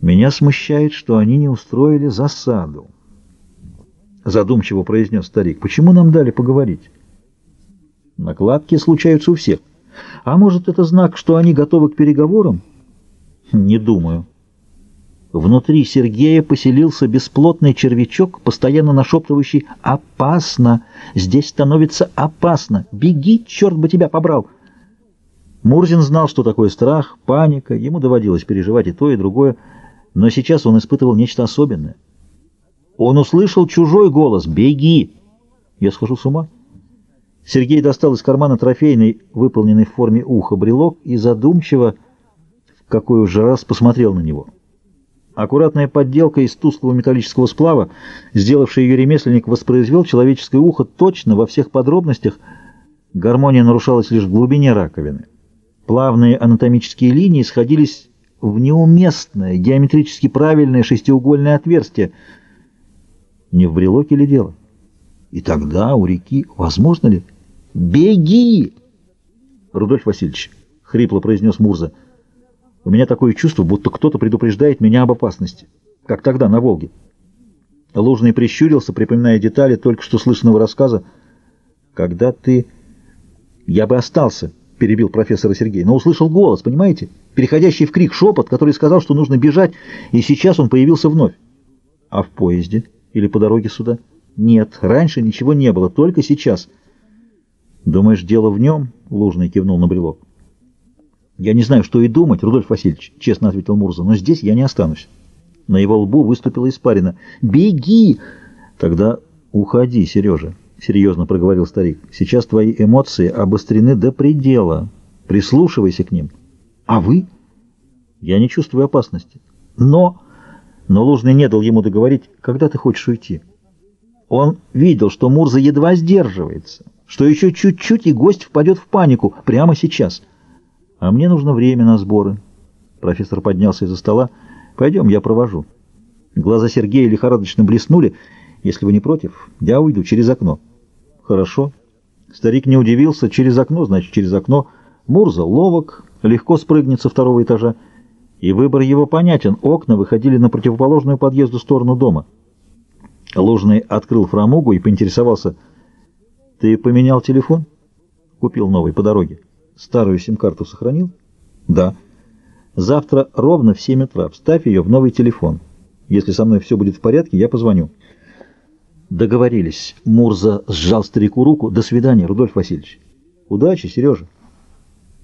Меня смущает, что они не устроили засаду. Задумчиво произнес старик. Почему нам дали поговорить? Накладки случаются у всех. А может, это знак, что они готовы к переговорам? Не думаю. Внутри Сергея поселился бесплотный червячок, постоянно нашептывающий «Опасно! Здесь становится опасно! Беги, черт бы тебя побрал!» Мурзин знал, что такое страх, паника, ему доводилось переживать и то, и другое, но сейчас он испытывал нечто особенное. Он услышал чужой голос «Беги!» Я схожу с ума. Сергей достал из кармана трофейный, выполненный в форме уха брелок и задумчиво, в какой уже раз посмотрел на него. Аккуратная подделка из тусклого металлического сплава, сделавший ее ремесленник, воспроизвел человеческое ухо точно во всех подробностях. Гармония нарушалась лишь в глубине раковины. Плавные анатомические линии сходились в неуместное, геометрически правильное шестиугольное отверстие. Не в брелоке ли дело? И тогда у реки возможно ли? «Беги!» Рудольф Васильевич, — хрипло произнес Мурза, — у меня такое чувство, будто кто-то предупреждает меня об опасности, как тогда на Волге. Лужный прищурился, припоминая детали только что слышанного рассказа. «Когда ты...» «Я бы остался», — перебил профессора Сергей, но услышал голос, понимаете? Переходящий в крик шепот, который сказал, что нужно бежать, и сейчас он появился вновь. «А в поезде? Или по дороге сюда?» «Нет, раньше ничего не было, только сейчас». «Думаешь, дело в нем?» — Лужный кивнул на брелок. «Я не знаю, что и думать, Рудольф Васильевич», — честно ответил Мурза, — «но здесь я не останусь». На его лбу выступила испарина. «Беги!» «Тогда уходи, Сережа», — серьезно проговорил старик. «Сейчас твои эмоции обострены до предела. Прислушивайся к ним». «А вы?» «Я не чувствую опасности». «Но...» Но Лужный не дал ему договорить, когда ты хочешь уйти. Он видел, что Мурза едва сдерживается, что еще чуть-чуть, и гость впадет в панику прямо сейчас — а мне нужно время на сборы. Профессор поднялся из-за стола. Пойдем, я провожу. Глаза Сергея лихорадочно блеснули. Если вы не против, я уйду через окно. Хорошо. Старик не удивился. Через окно, значит, через окно. Мурза ловок, легко спрыгнет со второго этажа. И выбор его понятен. Окна выходили на противоположную подъезду сторону дома. Лужный открыл фрамугу и поинтересовался. «Ты поменял телефон?» «Купил новый по дороге». Старую сим-карту сохранил? Да. Завтра ровно в 7 утра вставь ее в новый телефон. Если со мной все будет в порядке, я позвоню. Договорились. Мурза сжал старику руку. До свидания, Рудольф Васильевич. Удачи, Сережа.